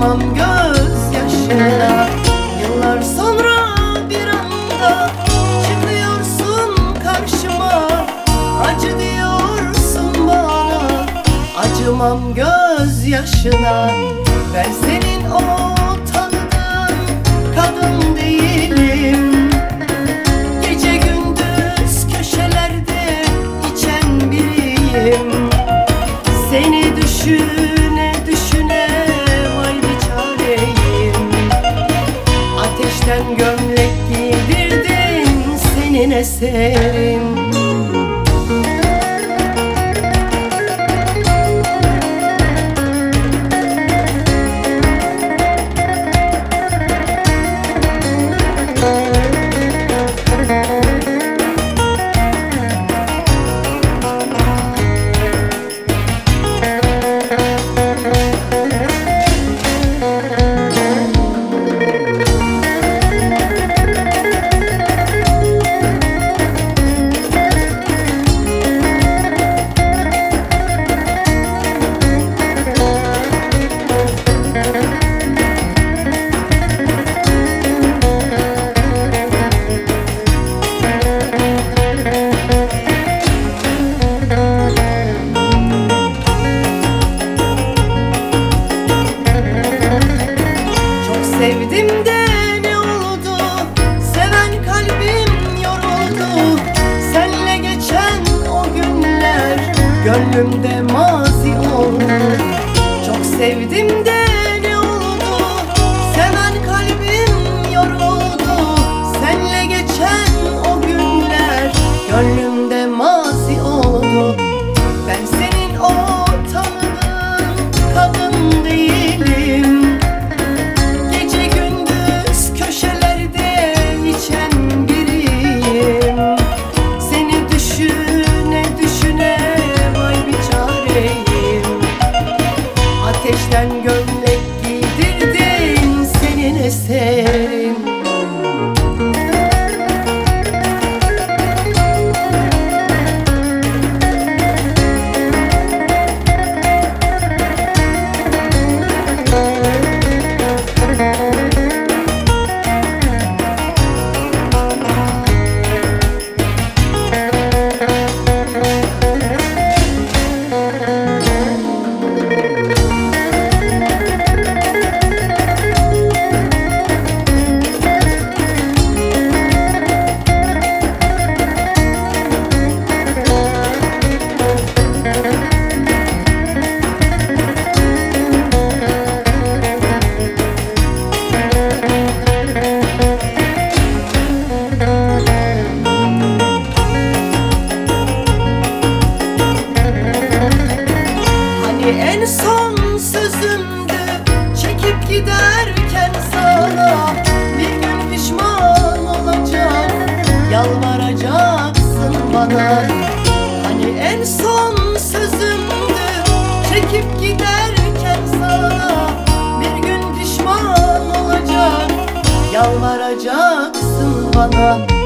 Acımam gözyaşına. Yıllar sonra bir anda Çıkıyorsun karşıma. Acı diyorsun bana. Acımam gözyaşına. Ben senin o tanıdığın kadın değilim senin sevdim de ne oldu? Seven kalbim yoruldu. Senle geçen o günler Gönlümde mazi oldu. Çok sevdim giderken sana Bir gün pişman olacak Yalvaracaksın bana. Hani en son sözümdü Çekip giderken sana Bir gün pişman olacak Yalvaracaksın bana